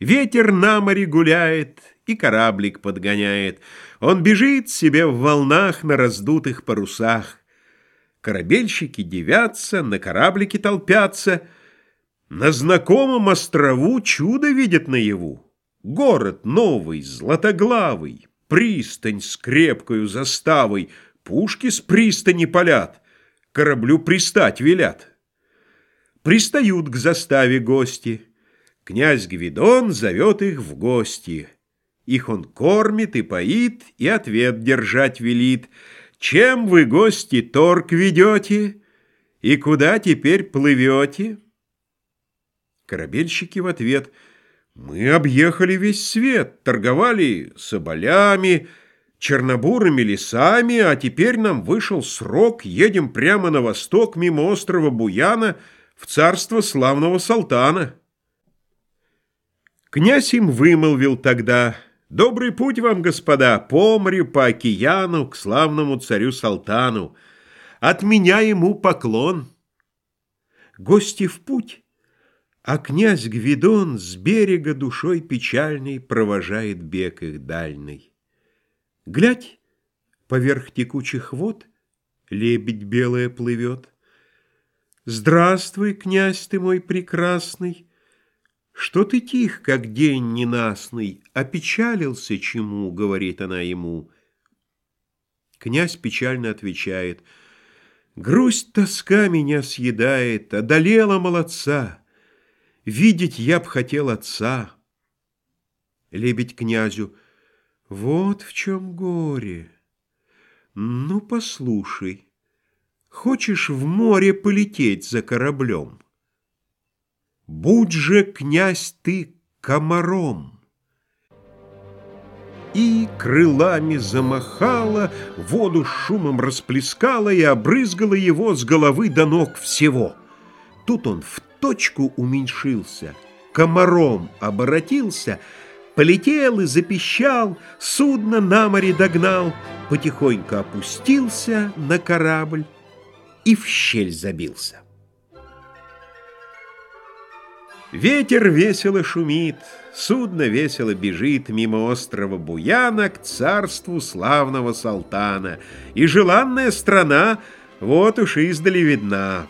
Ветер на море гуляет и кораблик подгоняет. Он бежит себе в волнах на раздутых парусах. Корабельщики девятся, на кораблике толпятся. На знакомом острову чудо видят наяву. Город новый, златоглавый, пристань с крепкою заставой, пушки с пристани палят, кораблю пристать велят. Пристают к заставе гости — Князь Гвидон зовет их в гости. Их он кормит и поит, и ответ держать велит. Чем вы, гости, торг ведете? И куда теперь плывете? Корабельщики в ответ. Мы объехали весь свет, торговали соболями, чернобурыми лесами, а теперь нам вышел срок, едем прямо на восток, мимо острова Буяна, в царство славного Салтана. Князь им вымолвил тогда, «Добрый путь вам, господа, по морю, по океану, к славному царю Салтану. От меня ему поклон». Гости в путь, а князь Гвидон с берега душой печальной провожает бег их дальний. Глядь, поверх текучих вод лебедь белая плывет. Здравствуй, князь ты мой прекрасный, «Что ты тих, как день ненастный, опечалился чему?» — говорит она ему. Князь печально отвечает. «Грусть тоска меня съедает, одолела молодца. Видеть я б хотел отца». Лебедь князю. «Вот в чем горе. Ну, послушай, хочешь в море полететь за кораблем?» Будь же, князь, ты комаром. И крылами замахала, воду шумом расплескала и обрызгала его с головы до ног всего. Тут он в точку уменьшился, комаром оборотился, полетел и запищал, судно на море догнал, потихоньку опустился на корабль и в щель забился. Ветер весело шумит, судно весело бежит мимо острова Буяна к царству славного Салтана, и желанная страна вот уж издали видна.